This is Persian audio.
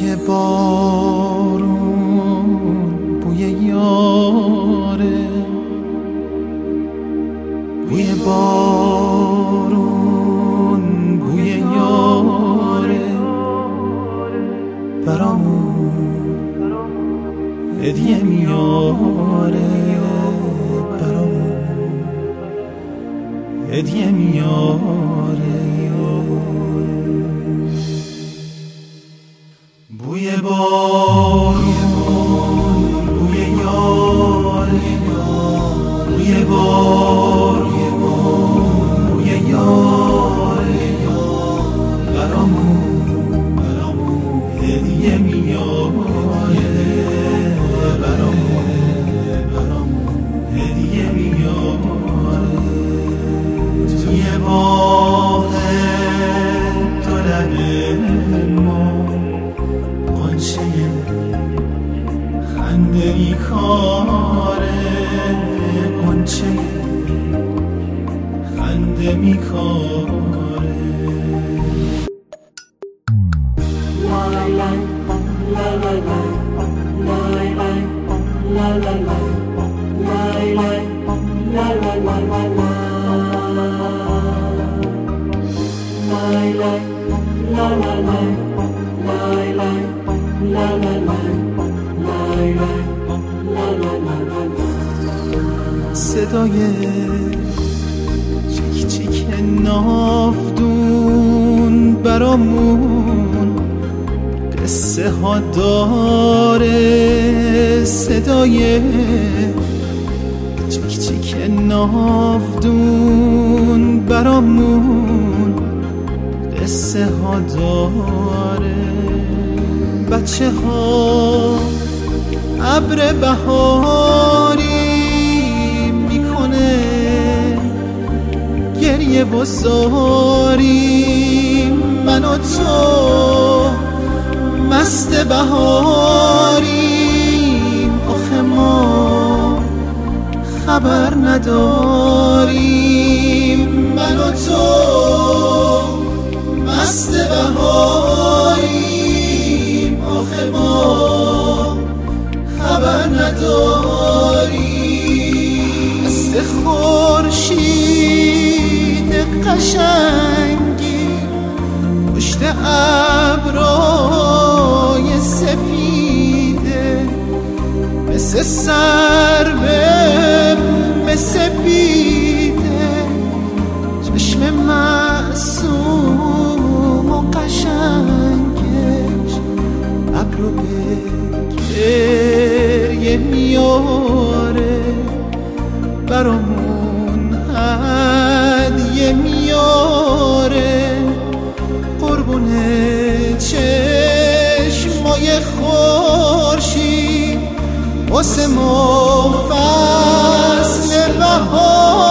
بوی بارون بوی یاره بوی بارون بوی یاره برامون هدیه میاره. برامون هدیه میاره. بوی بارون بوی یاره بوی بارون. صدای نافدون برامون قصه ها داره صدای چیک چیک نافدون برامون قصه ها داره. بچه ها ابر بهاری و من و تو مست بهاریم آخه ما خبر نداریم. من و تو مست بهاریم. آخه ما خبر نداریم. دست خورشید قشنگی پشت ابرای سفیده مثل سر مثل بیده. چشم معصوم و قشنگش ابرو به گریه میاره. برامون خورشید واسه ما فصل بهار.